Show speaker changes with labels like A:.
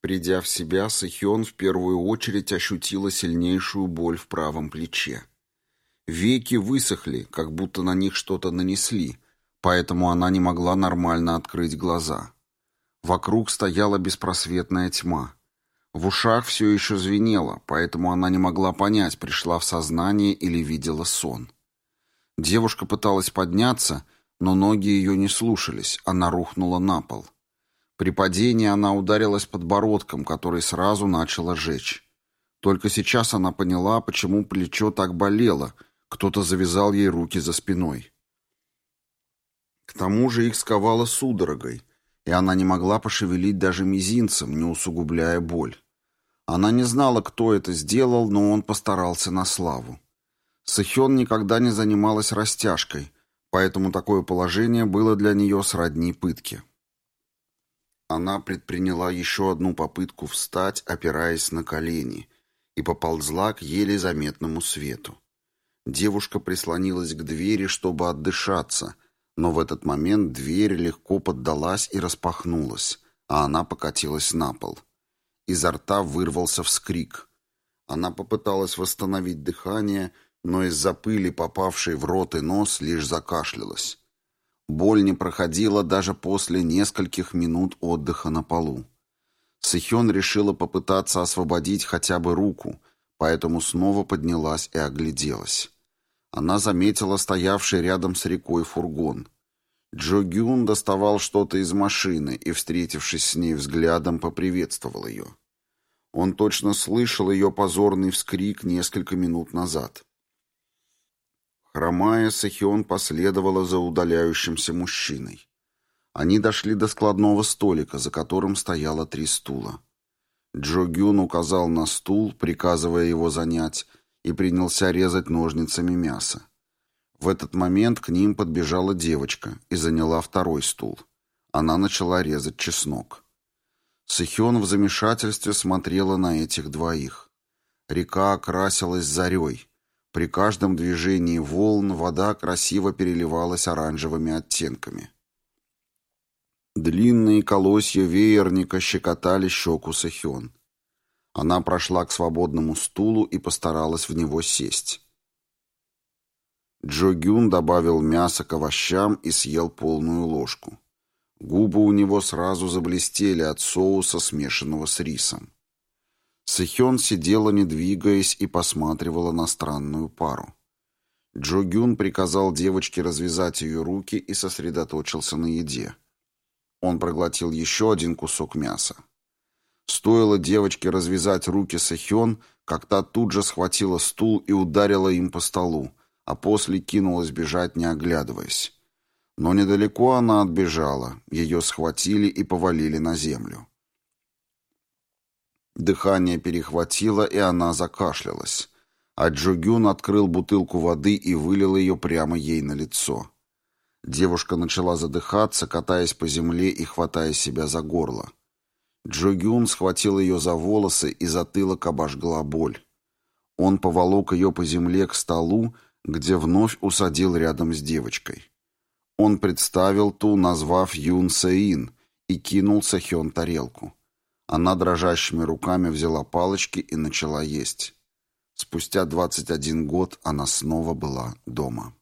A: Придя в себя, Сахион в первую очередь ощутила сильнейшую боль в правом плече. Веки высохли, как будто на них что-то нанесли, поэтому она не могла нормально открыть глаза. Вокруг стояла беспросветная тьма. В ушах все еще звенело, поэтому она не могла понять, пришла в сознание или видела сон. Девушка пыталась подняться, но ноги ее не слушались, она рухнула на пол. При падении она ударилась подбородком, который сразу начала жечь. Только сейчас она поняла, почему плечо так болело, кто-то завязал ей руки за спиной. К тому же их сковало судорогой, и она не могла пошевелить даже мизинцем, не усугубляя боль. Она не знала, кто это сделал, но он постарался на славу. Сэхён никогда не занималась растяжкой, поэтому такое положение было для нее сродни пытке. Она предприняла еще одну попытку встать, опираясь на колени, и поползла к еле заметному свету. Девушка прислонилась к двери, чтобы отдышаться, но в этот момент дверь легко поддалась и распахнулась, а она покатилась на пол. Изо рта вырвался вскрик. Она попыталась восстановить дыхание, но из-за пыли, попавшей в рот и нос, лишь закашлялась. Боль не проходила даже после нескольких минут отдыха на полу. Сэхён решила попытаться освободить хотя бы руку, поэтому снова поднялась и огляделась. Она заметила стоявший рядом с рекой фургон. Джо Гюн доставал что-то из машины и, встретившись с ней взглядом, поприветствовал ее. Он точно слышал ее позорный вскрик несколько минут назад. Хромая, Сахион последовала за удаляющимся мужчиной. Они дошли до складного столика, за которым стояло три стула. Джо Гюн указал на стул, приказывая его занять, и принялся резать ножницами мясо. В этот момент к ним подбежала девочка и заняла второй стул. Она начала резать чеснок. Сахион в замешательстве смотрела на этих двоих. Река окрасилась зарей. При каждом движении волн вода красиво переливалась оранжевыми оттенками. Длинные колосья веерника щекотали щеку Сахион. Она прошла к свободному стулу и постаралась в него сесть. Джо Гюн добавил мясо к овощам и съел полную ложку. Губы у него сразу заблестели от соуса, смешанного с рисом. Сэхён сидела, не двигаясь, и посматривала на странную пару. Джо Гюн приказал девочке развязать ее руки и сосредоточился на еде. Он проглотил еще один кусок мяса. Стоило девочке развязать руки Сэхён, как та тут же схватила стул и ударила им по столу, а после кинулась бежать, не оглядываясь. Но недалеко она отбежала, ее схватили и повалили на землю. Дыхание перехватило, и она закашлялась. А Джугюн открыл бутылку воды и вылил ее прямо ей на лицо. Девушка начала задыхаться, катаясь по земле и хватая себя за горло. Джугюн схватил ее за волосы и затылок обожгла боль. Он поволок ее по земле к столу, где вновь усадил рядом с девочкой. Он представил ту, назвав Юн Сеин, и кинул Сахён тарелку. Она дрожащими руками взяла палочки и начала есть. Спустя 21 год она снова была дома.